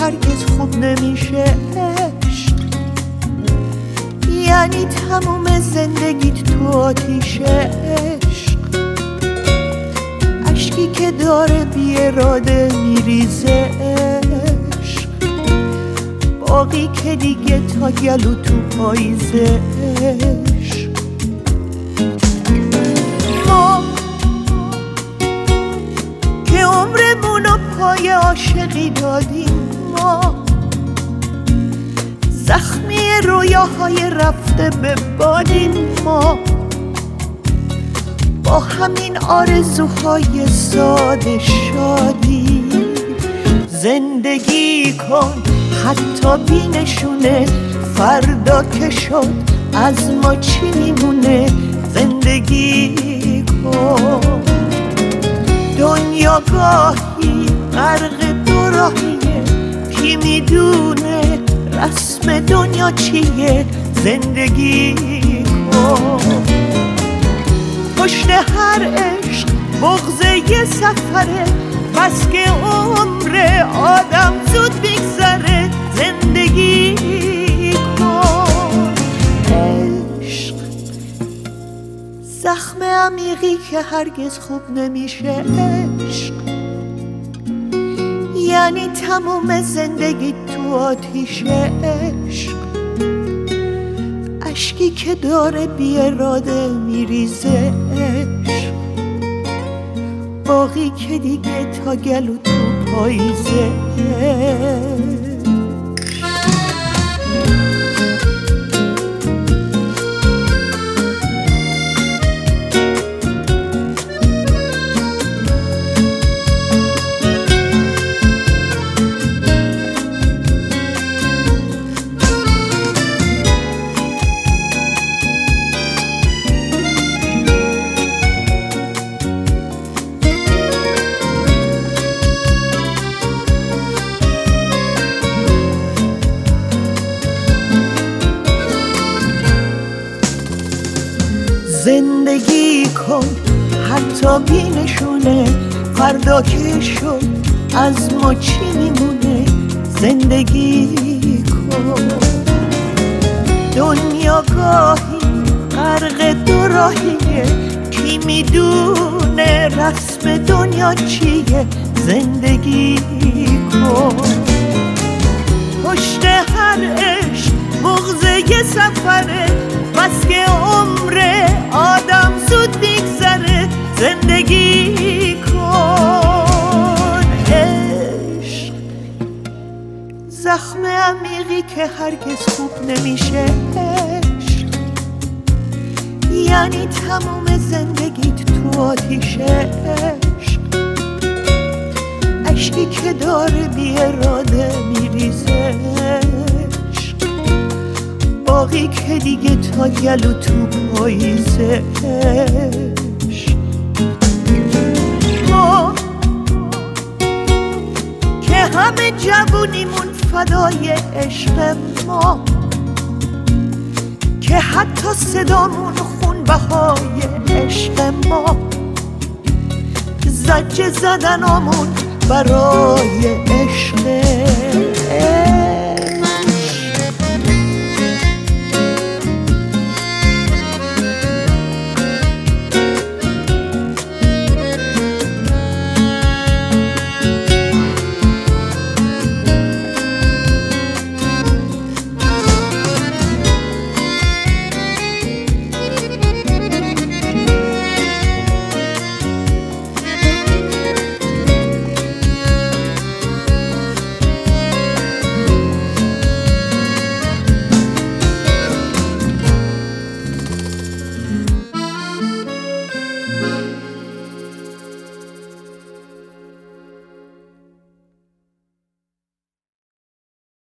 هرگز خوب نمیشه عشق. یعنی تموم زندگیت تو آتیش عشق. عشقی که داره بی اراده میریزه عشق. باقی که دیگه تا گلو تو پاییزه که عمرمونو پای عاشقی دادیم زخمی رویاهای رفته به بادیم ما. با همین آرزوهای ساده شادی. زندگی کن حتی بینشونه فردا که شد از ما چی میمونه؟ زندگی کن. دنیا گاهی غرق دو راهیه کی می‌دونه رسم دنیا چیه؟ زندگی کن. پشت هر عشق بغز یه سفره. بس که عمر آدم زود میگذره زندگی عشق زخم عمیقی که هرگز خوب نمیشه. عشق. یعنی تموم زندگی تو آتیش عشق. اشکی که داره بی اراده میریزه عشق. باقی که دیگه تا گلو تو پاییزه زندگی کن. حتی بینشونه فردا که شد از ما چی میمونه؟ زندگی کن. دنیا گاهی غرق دو راهیه کی می‌دونه رسم دنیا چیه؟ زندگی کن. پشت هر عشق بغز یه سفره. بس که که هرگز خوب نمیشه یعنی تموم زندگیت تو آتیش عشق. اشکی که داره بی اراده میریزه باقی که دیگه تا گلو تو پاییزه ما که همه جوونیمون فدای عشق ما که حتی صدامون خون بهای عشق ما زجه زدنامون برای عشق